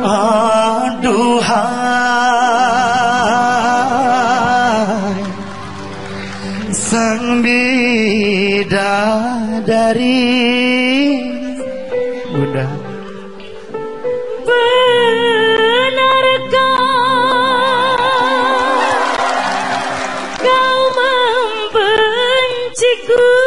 Aduhai Sang bidadari. Bunda. Benarkah Kau membenciku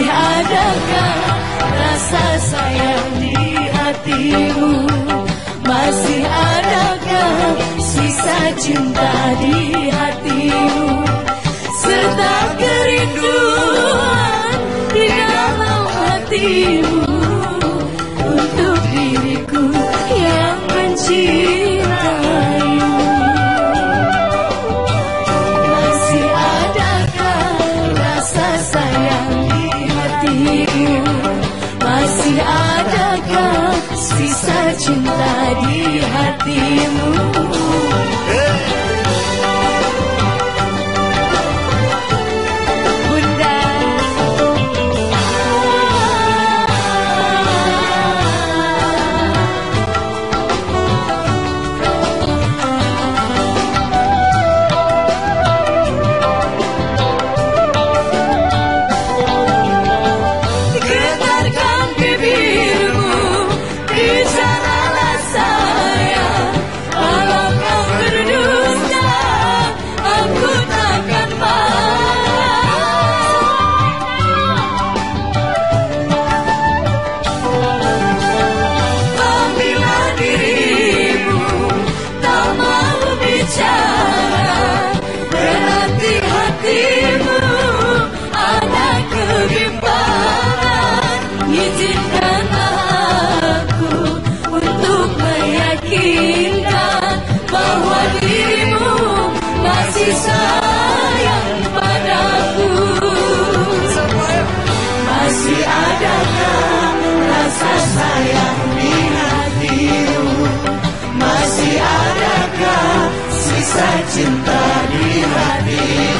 Masih adakah rasa sayang di hatimu. Masih adakah sisa cinta di hatimu? Serta kerinduan di dalam hatimu. sisa cinta di hatimu. kisah cinta di hati